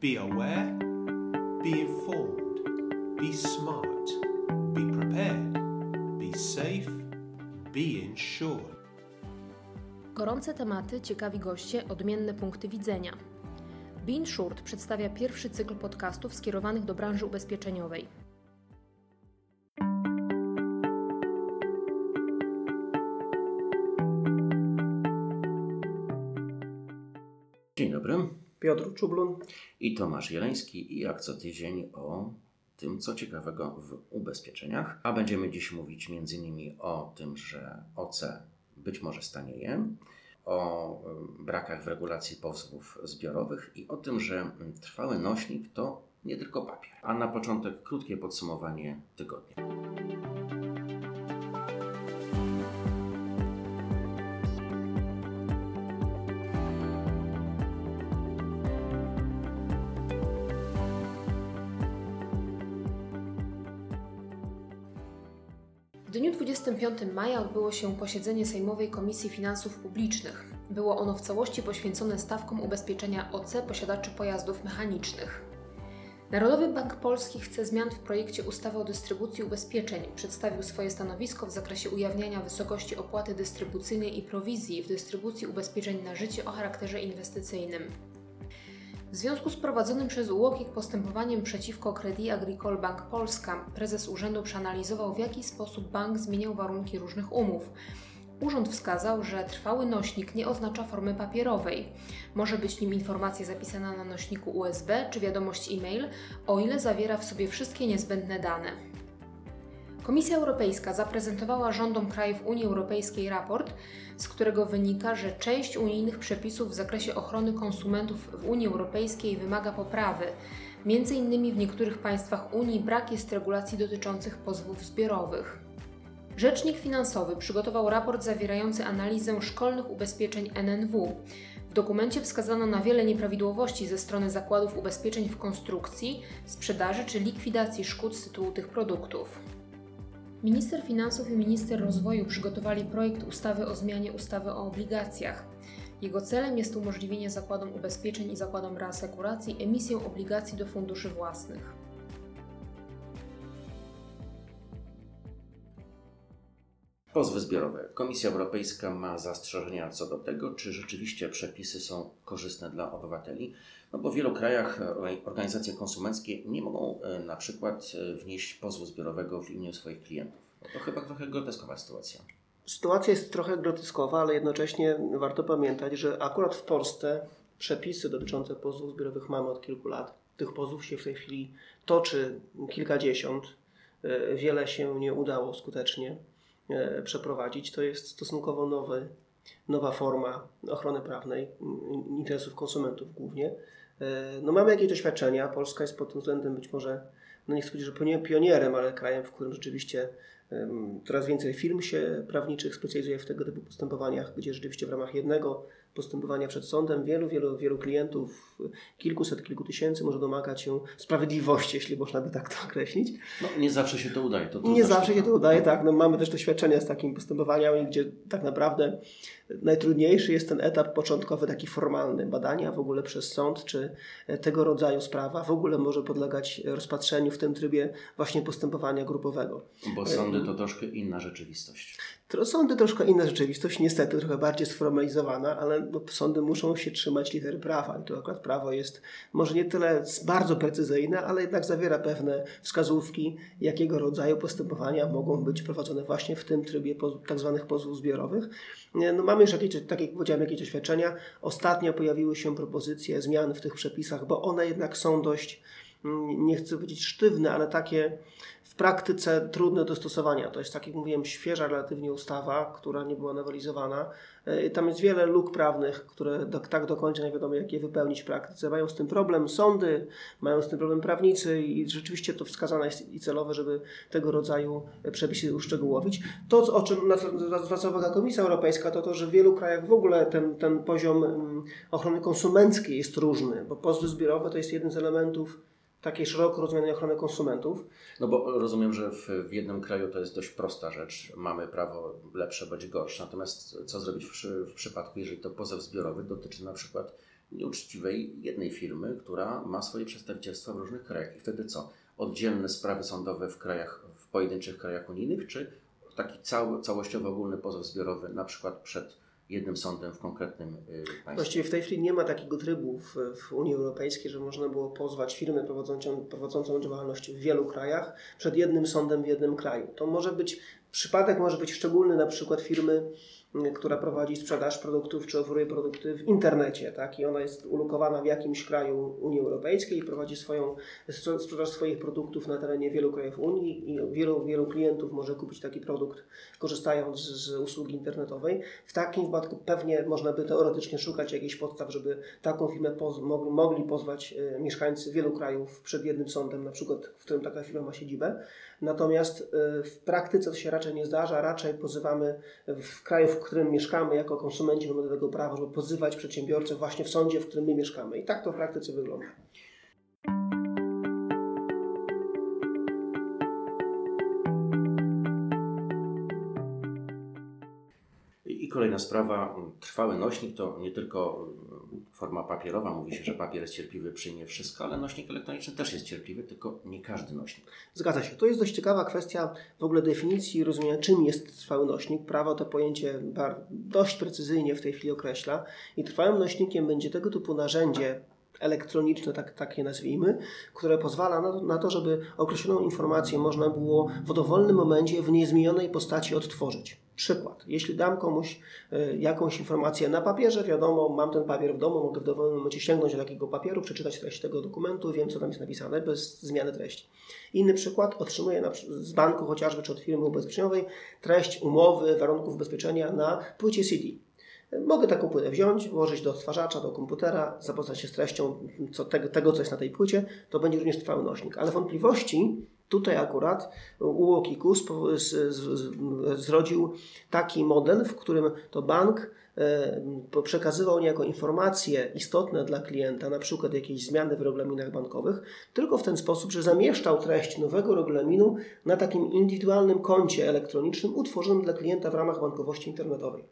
Be aware, be informed, be smart, be prepared, be safe, be insured. Gorące tematy, ciekawi goście, odmienne punkty widzenia. Bean Short przedstawia pierwszy cykl podcastów skierowanych do branży ubezpieczeniowej. Dzień dobry. Piotr Czublun. I Tomasz Jeleński i jak co tydzień o tym, co ciekawego w ubezpieczeniach. A będziemy dziś mówić m.in. o tym, że OC być może stanieje, o brakach w regulacji pozwów zbiorowych i o tym, że trwały nośnik to nie tylko papier. A na początek krótkie podsumowanie tygodnia. W dniu 25 maja odbyło się posiedzenie Sejmowej Komisji Finansów Publicznych. Było ono w całości poświęcone stawkom ubezpieczenia OC posiadaczy pojazdów mechanicznych. Narodowy Bank Polski chce zmian w projekcie ustawy o dystrybucji ubezpieczeń. Przedstawił swoje stanowisko w zakresie ujawniania wysokości opłaty dystrybucyjnej i prowizji w dystrybucji ubezpieczeń na życie o charakterze inwestycyjnym. W związku z prowadzonym przez UOKiK postępowaniem przeciwko Credit Agricole Bank Polska, prezes urzędu przeanalizował w jaki sposób bank zmieniał warunki różnych umów. Urząd wskazał, że trwały nośnik nie oznacza formy papierowej. Może być nim informacja zapisana na nośniku USB czy wiadomość e-mail, o ile zawiera w sobie wszystkie niezbędne dane. Komisja Europejska zaprezentowała rządom krajów Unii Europejskiej raport, z którego wynika, że część unijnych przepisów w zakresie ochrony konsumentów w Unii Europejskiej wymaga poprawy. Między innymi w niektórych państwach Unii brak jest regulacji dotyczących pozwów zbiorowych. Rzecznik finansowy przygotował raport zawierający analizę szkolnych ubezpieczeń NNW. W dokumencie wskazano na wiele nieprawidłowości ze strony zakładów ubezpieczeń w konstrukcji, sprzedaży czy likwidacji szkód z tytułu tych produktów. Minister Finansów i Minister Rozwoju przygotowali projekt ustawy o zmianie ustawy o obligacjach. Jego celem jest umożliwienie zakładom ubezpieczeń i zakładom reasekuracji emisję obligacji do funduszy własnych. Pozwy zbiorowe. Komisja Europejska ma zastrzeżenia co do tego, czy rzeczywiście przepisy są korzystne dla obywateli, no bo w wielu krajach organizacje konsumenckie nie mogą e, na przykład e, wnieść pozwu zbiorowego w imieniu swoich klientów. No to chyba trochę groteskowa sytuacja. Sytuacja jest trochę groteskowa, ale jednocześnie warto pamiętać, że akurat w Polsce przepisy dotyczące pozwów zbiorowych mamy od kilku lat. Tych pozwów się w tej chwili toczy kilkadziesiąt. E, wiele się nie udało skutecznie przeprowadzić. To jest stosunkowo nowy, nowa forma ochrony prawnej interesów konsumentów głównie. No mamy jakieś doświadczenia. Polska jest pod tym względem być może, no nie chcę powiedzieć, że pionierem, ale krajem, w którym rzeczywiście coraz więcej firm się prawniczych specjalizuje w tego typu postępowaniach, gdzie rzeczywiście w ramach jednego postępowania przed sądem wielu, wielu, wielu klientów, kilkuset, kilku tysięcy może domagać się sprawiedliwości, jeśli można by tak to określić. No, nie zawsze się to udaje. To nie zawsze się to udaje, tak. No, mamy też doświadczenia z takimi postępowaniami, gdzie tak naprawdę najtrudniejszy jest ten etap początkowy, taki formalny, badania w ogóle przez sąd, czy tego rodzaju sprawa w ogóle może podlegać rozpatrzeniu w tym trybie właśnie postępowania grupowego. Bo sądy to troszkę inna rzeczywistość. Sądy troszkę inna rzeczywistość, niestety trochę bardziej sformalizowana, ale no, sądy muszą się trzymać litery prawa i tu akurat prawo jest może nie tyle bardzo precyzyjne, ale jednak zawiera pewne wskazówki, jakiego rodzaju postępowania mogą być prowadzone właśnie w tym trybie tak zwanych pozwów zbiorowych. No, mamy już jakieś, tak jak powiedziałem, jakieś doświadczenia. Ostatnio pojawiły się propozycje zmian w tych przepisach, bo one jednak są dość nie chcę powiedzieć sztywne, ale takie w praktyce trudne do stosowania. To jest, tak jak mówiłem, świeża relatywnie ustawa, która nie była nowelizowana. E, tam jest wiele luk prawnych, które do, tak do końca nie wiadomo, jak je wypełnić w praktyce. Mają z tym problem sądy, mają z tym problem prawnicy i rzeczywiście to wskazane jest i celowe, żeby tego rodzaju przepisy uszczegółowić. To, o czym zwraca uwagę Komisja Europejska, to to, że w wielu krajach w ogóle ten, ten poziom mm, ochrony konsumenckiej jest różny, bo pozwy zbiorowe to jest jeden z elementów takiej szeroko rozumianej ochrony konsumentów. No bo rozumiem, że w, jednym kraju to jest dość prosta rzecz. Mamy prawo lepsze bądź gorsze. Natomiast co zrobić w, w przypadku, jeżeli to pozew zbiorowy dotyczy na przykład nieuczciwej jednej firmy, która ma swoje przedstawicielstwa w różnych krajach. I wtedy co? Oddzielne sprawy sądowe w krajach, w pojedynczych krajach unijnych, czy taki cały, całościowy ogólny pozew zbiorowy, na przykład przed jednym sądem w konkretnym y, państwie. Właściwie w tej chwili nie ma takiego trybu w, w Unii Europejskiej, że można było pozwać firmę prowadzącą, prowadzącą działalność w wielu krajach przed jednym sądem w jednym kraju. To może być, przypadek może być szczególny, na przykład firmy która prowadzi sprzedaż produktów czy oferuje produkty w internecie, tak? I ona jest ulokowana w jakimś kraju Unii Europejskiej i prowadzi swoją sprzedaż swoich produktów na terenie wielu krajów Unii i wielu, wielu klientów może kupić taki produkt korzystając z usługi internetowej. W takim wypadku pewnie można by teoretycznie szukać jakichś podstaw, żeby taką firmę poz mogli, pozwać e, mieszkańcy wielu krajów przed jednym sądem, na przykład w którym taka firma ma siedzibę. Natomiast e, w praktyce to się raczej nie zdarza, raczej pozywamy w kraju, w którym mieszkamy, jako konsumenci mamy do tego prawo, żeby pozywać przedsiębiorcę właśnie w sądzie, w którym my mieszkamy. I tak to w praktyce wygląda. I kolejna sprawa, trwały nośnik to nie tylko forma papierowa. Mówi się, że papier jest cierpliwy, przyjmie wszystko, ale nośnik elektroniczny też jest cierpliwy, tylko nie każdy nośnik. Zgadza się. To jest dość ciekawa kwestia w ogóle definicji rozumienia, czym jest trwały nośnik. Prawo to pojęcie dość precyzyjnie w tej chwili określa i trwałym nośnikiem będzie tego typu narzędzie, elektroniczne, tak, tak je nazwijmy, które pozwala na, na, to, żeby określoną informację można było w dowolnym momencie w niezmienionej postaci odtworzyć. Przykład. Jeśli dam komuś y, jakąś informację na papierze, wiadomo, mam ten papier w domu, mogę w dowolnym momencie sięgnąć do takiego papieru, przeczytać treść tego dokumentu, wiem, co tam jest napisane, bez zmiany treści. Inny przykład. Otrzymuję na, z banku chociażby, czy od firmy ubezpieczeniowej treść umowy, warunków ubezpieczenia na płycie CD. Mogę taką płytę wziąć, włożyć do odtwarzacza, do komputera, zapoznać się z treścią co, tego, tego, co jest na tej płycie. To będzie również trwały nośnik. Ale wątpliwości tutaj akurat UOKiK zrodził taki model, w którym to bank e, przekazywał niejako informacje istotne dla klienta, na przykład jakieś zmiany w regulaminach bankowych, tylko w ten sposób, że zamieszczał treść nowego regulaminu na takim indywidualnym koncie elektronicznym utworzonym dla klienta w ramach bankowości internetowej.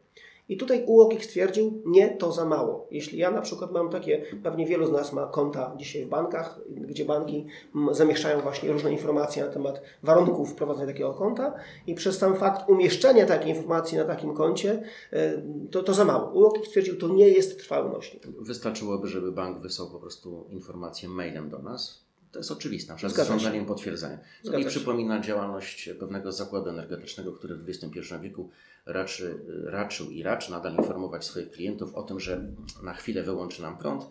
I tutaj UOKiK stwierdził, nie, to za mało. Jeśli ja na przykład mam takie, pewnie wielu z nas ma konta dzisiaj w bankach, gdzie banki zamieszczają właśnie różne informacje na temat warunków prowadzenia takiego konta i przez sam fakt umieszczenia takiej informacji na takim koncie, e, to, to za mało. UOKiK stwierdził, to nie jest trwały nośnik. Wystarczyłoby, żeby bank wysłał po prostu informację mailem do nas, to jest oczywiste, na przykład z żądaniem potwierdzenia. No I przypomina działalność pewnego zakładu energetycznego, który w XXI wieku raczy, raczył i raczy nadal informować swoich klientów o tym, że na chwilę wyłączy nam prąd,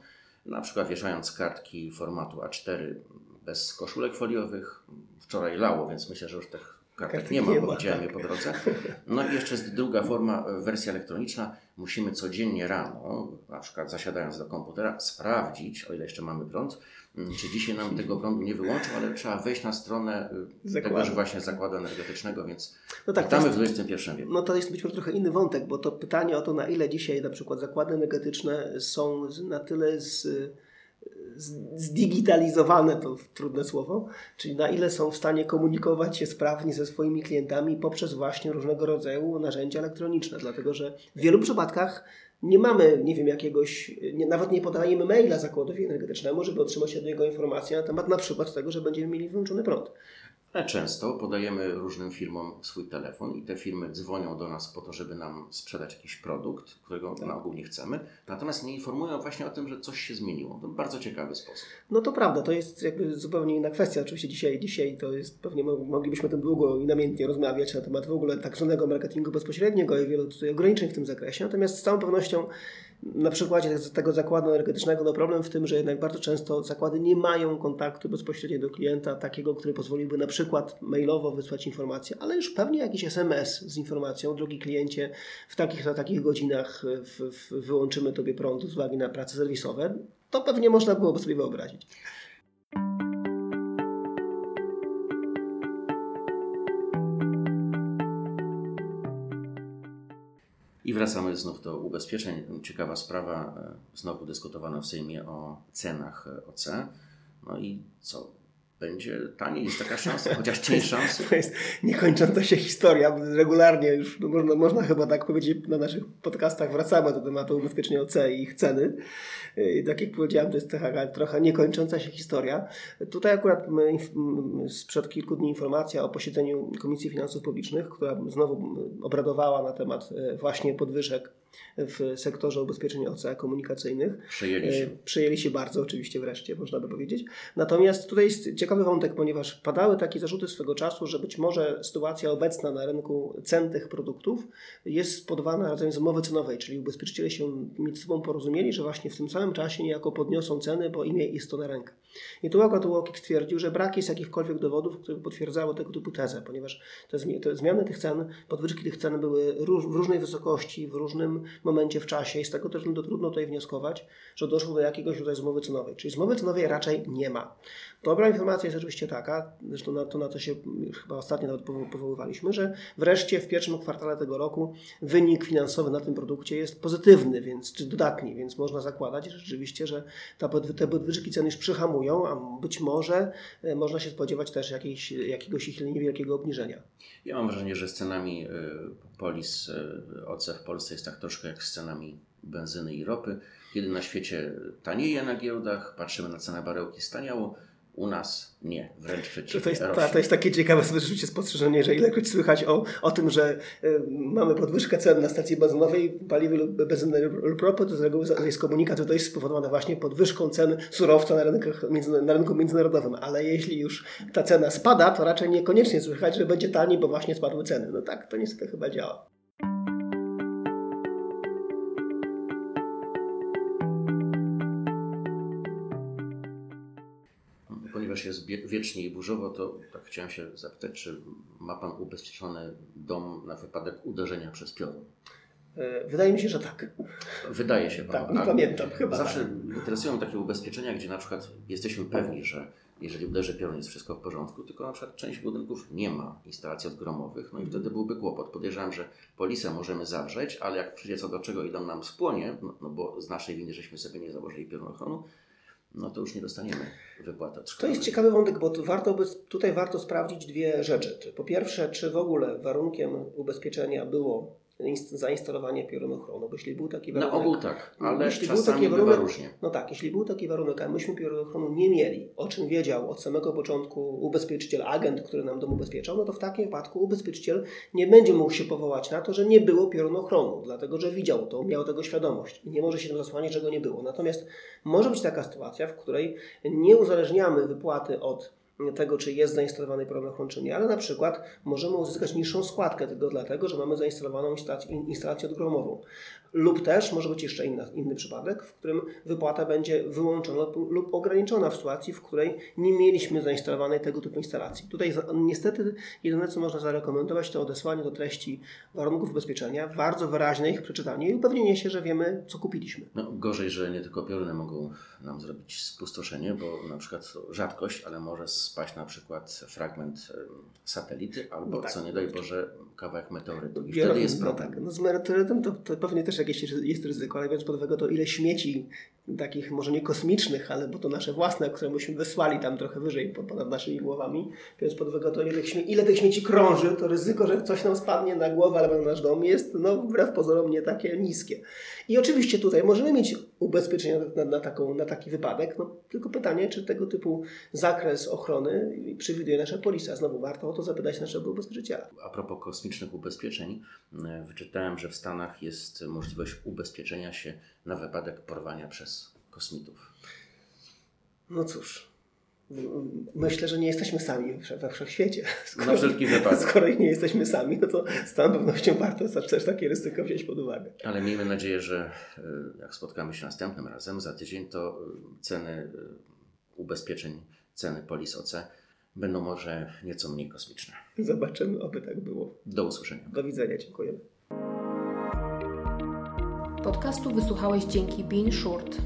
na przykład wieszając kartki formatu A4 bez koszulek foliowych. Wczoraj lało, więc myślę, że już tych kartek nie ma, bo widziałem je tak. po drodze. No i jeszcze jest druga forma, wersja elektroniczna. Musimy codziennie rano, na przykład zasiadając do komputera, sprawdzić, o ile jeszcze mamy prąd, Mm, czy dzisiaj nam tego prądu nie wyłączą, ale trzeba wejść na stronę y, Zakładu. tegoż właśnie zakładu energetycznego, więc no tak, witamy jest, w XXI wieku. No to jest być może trochę inny wątek, bo to pytanie o to, na ile dzisiaj na przykład zakłady energetyczne są na tyle z, zdigitalizowane, to trudne słowo, czyli na ile są w stanie komunikować się sprawnie ze swoimi klientami poprzez właśnie różnego rodzaju narzędzia elektroniczne, dlatego że w wielu przypadkach nie mamy, nie wiem, jakiegoś, nie, nawet nie podajemy maila zakładowi energetycznemu, żeby otrzymać od niego informację na temat na przykład tego, że będziemy mieli wyłączony prąd. Często podajemy różnym firmom swój telefon i te firmy dzwonią do nas po to, żeby nam sprzedać jakiś produkt, którego tak. na ogół nie chcemy, natomiast nie informują właśnie o tym, że coś się zmieniło. To bardzo ciekawy sposób. No to prawda, to jest jakby zupełnie inna kwestia. Oczywiście dzisiaj, dzisiaj to jest, pewnie moglibyśmy tym długo i namiętnie rozmawiać na temat w ogóle tak zwanego marketingu bezpośredniego i wielu tutaj ograniczeń w tym zakresie, natomiast z całą pewnością na przykładzie tego zakładu energetycznego no problem w tym, że jednak bardzo często zakłady nie mają kontaktu bezpośrednio do klienta, takiego, który pozwoliłby na przykład mailowo wysłać informację, ale już pewnie jakiś SMS z informacją, drogi kliencie, w takich na takich godzinach w, w, wyłączymy Tobie prąd z uwagi na prace serwisowe, to pewnie można byłoby sobie wyobrazić. I wracamy znów do ubezpieczeń. Ciekawa sprawa, e, znowu dyskutowano w Sejmie o cenach e, OC. No i co? Będzie taniej, jest taka szansa, chociaż cień szansy. To jest niekończąca się historia. Regularnie już no, można, można chyba tak powiedzieć, na naszych podcastach wracamy do tematu ubezpieczenia OC i ich ceny. I tak jak powiedziałem, to jest taka trochę niekończąca się historia. Tutaj akurat my, sprzed kilku dni informacja o posiedzeniu Komisji Finansów Publicznych, która znowu obradowała na temat e, właśnie podwyżek w sektorze ubezpieczeń OC komunikacyjnych. Przejęli się. E, przejęli się bardzo, oczywiście wreszcie, można by powiedzieć. Natomiast tutaj jest ciekawy wątek, ponieważ padały takie zarzuty swego czasu, że być może sytuacja obecna na rynku cen tych produktów jest rodzajem z umowy cenowej, czyli ubezpieczyciele się między sobą porozumieli, że właśnie w tym samym czasie niejako podniosą ceny, bo imię jest to na rękę. I tu akurat UOKiK stwierdził, że brak jest jakichkolwiek dowodów, które potwierdzały tego typu tezę, ponieważ te, zmiany tych cen, podwyżki tych cen były w różnej wysokości, w różnym momencie w czasie i z tego też no, trudno tutaj wnioskować, że doszło do jakiegoś rodzaju zmowy cenowej. Czyli zmowy cenowej raczej nie ma. Dobra informacja jest oczywiście taka, zresztą na to, na to się chyba ostatnio nawet powoływaliśmy, że wreszcie w pierwszym kwartale tego roku wynik finansowy na tym produkcie jest pozytywny, więc, czy dodatni, więc można zakładać rzeczywiście, że ta, te podwyżki cen już przyhamują, a być może e, można się spodziewać też jakiejś, jakiegoś ich niewielkiego obniżenia. Ja mam wrażenie, że z cenami e, polis e, OC w Polsce jest tak troszkę jak z cenami benzyny i ropy. Kiedy na świecie tanieje na giełdach, patrzymy na cenę barełki staniało, u nas nie, wręcz przeciwnie. To jest, ta, to jest takie ciekawe rzeczywiście spostrzeżenie, że ilekroć słychać o, o tym, że y, mamy podwyżkę cen na stacji benzynowej, paliwy lub benzyny lub ropy, to z reguły jest komunikat, że to jest spowodowane właśnie podwyżką cen surowca na, rynkach, na rynku międzynarodowym. Ale jeśli już ta cena spada, to raczej niekoniecznie słychać, że będzie taniej, bo właśnie spadły ceny. No tak, to niestety chyba działa. Ponieważ jest wiecznie i burzowo, to tak chciałem się zapytać, czy ma Pan ubezpieczony dom na wypadek uderzenia przez piorun? E, wydaje mi się, że tak. Wydaje się. Tak, nie pamiętam chyba. Zawsze tak. interesują takie ubezpieczenia, gdzie na przykład jesteśmy pewni, że jeżeli uderzy piorun jest wszystko w porządku, tylko na przykład część budynków nie ma instalacji odgromowych, no i wtedy byłby kłopot. Podejrzewam, że polisę możemy zawrzeć, ale jak przyjdzie co do czego i dom nam spłonie, no, no bo z naszej winy żeśmy sobie nie założyli piorunochronu, no to już nie dostaniemy wypłaty To jest ciekawy wątek, bo warto tutaj warto sprawdzić dwie rzeczy. Po pierwsze, czy w ogóle warunkiem ubezpieczenia było zainstalowanie piorunochronu, bo jeśli był taki warunek... Na ogół tak, ale jeśli był taki warunek, różnie. No tak, jeśli był taki warunek, a myśmy piorunochronu nie mieli, o czym wiedział od samego początku ubezpieczyciel, agent, który nam dom ubezpieczał, no to w takim wypadku ubezpieczyciel nie będzie mógł się powołać na to, że nie było piorunochronu, dlatego że widział to, miał tego świadomość i nie może się tym zasłaniać, że go nie było. Natomiast może być taka sytuacja, w której nie uzależniamy wypłaty od tego, czy jest zainstalowany program czy nie, ale na przykład możemy uzyskać niższą składkę tego dlatego, że mamy zainstalowaną instalację odgromową. Lub też może być jeszcze inny przypadek, w którym wypłata będzie wyłączona lub ograniczona w sytuacji, w której nie mieliśmy zainstalowanej tego typu instalacji. Tutaj niestety jedyne, co można zarekomendować, to odesłanie do treści warunków ubezpieczenia, bardzo wyraźne ich przeczytanie i upewnienie się, że wiemy, co kupiliśmy. No, gorzej, że nie tylko pioruny mogą nam zrobić spustoszenie, bo na przykład rzadkość, ale może spaść na przykład fragment satelity albo, no tak, co nie daj Boże, kawałek meteorytu. I wtedy jest no problem. No, tak. no z meteorytem to, to pewnie też jakieś jest ryzyko, ale biorąc pod uwagę to, ile śmieci takich może nie kosmicznych, ale bo to nasze własne, które myśmy wysłali tam trochę wyżej ponad naszymi głowami, biorąc pod uwagę to, ile, ile tych śmieci krąży, to ryzyko, że coś nam spadnie na głowę albo na nasz dom jest no, wbrew pozorom nie takie niskie. I oczywiście tutaj możemy mieć ubezpieczenie na, na, taką, na taki wypadek, no, tylko pytanie, czy tego typu zakres ochrony przewiduje nasza polisa. Znowu warto o to zapytać naszego ubezpieczyciela. A propos kosmicznych ubezpieczeń, e, wyczytałem, że w Stanach jest możliwość ubezpieczenia się na wypadek porwania przez kosmitów. No cóż, myślę, że nie jesteśmy sami we wszechświecie. Skoro, na wszelki wypadek. Skoro nie jesteśmy sami, no to z całą pewnością warto też takie ryzyko wziąć pod uwagę. Ale miejmy nadzieję, że e, jak spotkamy się następnym razem, za tydzień, to e, ceny e, ubezpieczeń, ceny polis OC będą może nieco mniej kosmiczne. Zobaczymy, oby tak było. Do usłyszenia. Do widzenia, dziękujemy. Podcastu wysłuchałeś dzięki Bean Short.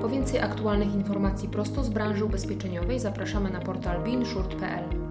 Po więcej aktualnych informacji prosto z branży ubezpieczeniowej zapraszamy na portal beanshort.pl.